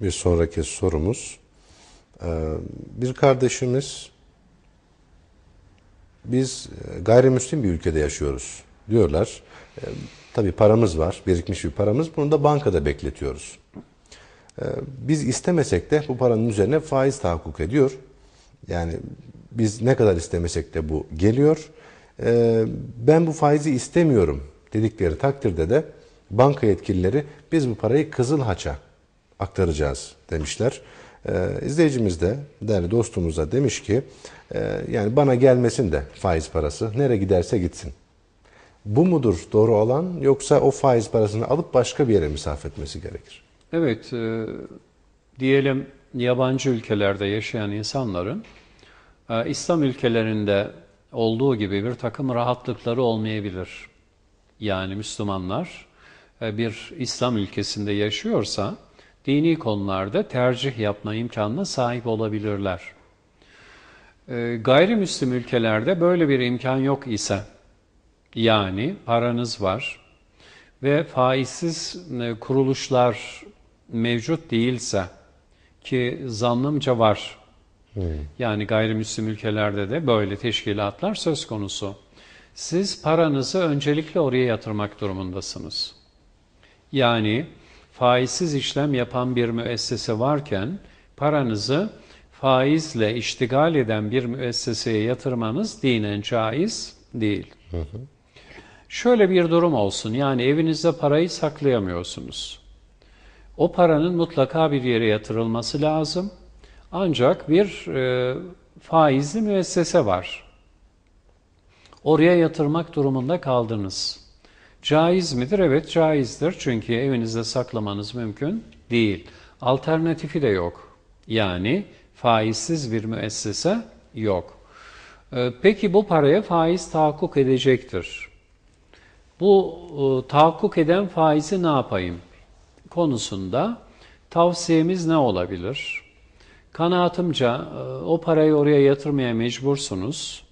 bir sonraki sorumuz. Ee, Bir kardeşimiz biz e, gayrimüslim bir ülkede yaşıyoruz diyorlar. Ee, Tabii paramız var, birikmiş bir paramız. Bunu da bankada bekletiyoruz. Ee, Biz istemesek de bu paranın üzerine faiz tahakkuk ediyor. Yani biz ne kadar istemesek de bu geliyor. Ben bu faizi istemiyorum dedikleri takdirde de banka yetkilileri biz bu parayı Kızıl Haç'a aktaracağız demişler. Ee, izleyicimiz de değerli dostumuz da demiş ki e, yani bana gelmesin de faiz parası nereye giderse gitsin. Bu mudur doğru olan yoksa o faiz parasını alıp başka bir yere mi sarf etmesi gerekir? Evet, e, diyelim yabancı ülkelerde yaşayan insanların e, İslam ülkelerinde olduğu gibi bir takım rahatlıkları olmayabilir. Yani Müslümanlar e, bir İslam ülkesinde yaşıyorsa dini konularda tercih yapma imkanına sahip olabilirler. E, gayrimüslim ülkelerde böyle bir imkan yok ise, yani paranız var ve faizsiz e, kuruluşlar mevcut değilse ki zannımca var. Yani gayrimüslim ülkelerde de böyle teşkilatlar söz konusu. Siz paranızı öncelikle oraya yatırmak durumundasınız. Yani faizsiz işlem yapan bir müessese varken paranızı faizle iştigal eden bir müesseseye yatırmanız dinen caiz değil. Şöyle bir durum olsun. Yani evinizde parayı saklayamıyorsunuz. O paranın mutlaka bir yere yatırılması lazım. Ancak bir e, faizli müessese var. Oraya yatırmak durumunda kaldınız. Caiz midir? Evet caizdir. Çünkü evinizde saklamanız mümkün değil. Alternatifi de yok. Yani faizsiz bir müessese yok. E, Peki bu paraya faiz tahakkuk edecektir. Bu e, tahakkuk eden faizi ne yapayım konusunda tavsiyemiz ne olabilir? Kanaatimce e, o parayı oraya yatırmaya mecbursunuz.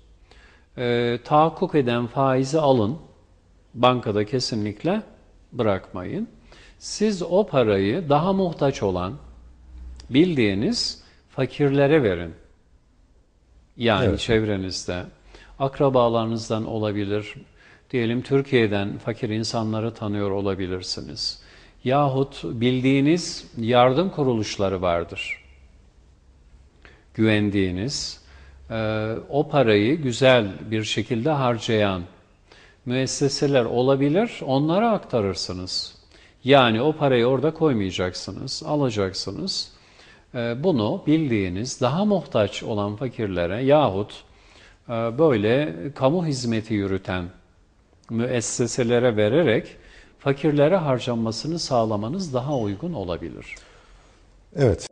E, tahakkuk eden faizi alın. Bankada kesinlikle bırakmayın. Siz o parayı daha muhtaç olan bildiğiniz fakirlere verin. Yani Evet. çevrenizde, akrabalarınızdan olabilir. Diyelim Türkiye'den fakir insanları tanıyor olabilirsiniz. Yahut bildiğiniz yardım kuruluşları vardır. Güvendiğiniz, o parayı güzel bir şekilde harcayan müesseseler olabilir, onlara aktarırsınız. Yani o parayı orada koymayacaksınız, alacaksınız. E, Bunu bildiğiniz daha muhtaç olan fakirlere yahut e, böyle kamu hizmeti yürüten müesseselere vererek fakirlere harcanmasını sağlamanız daha uygun olabilir. Evet.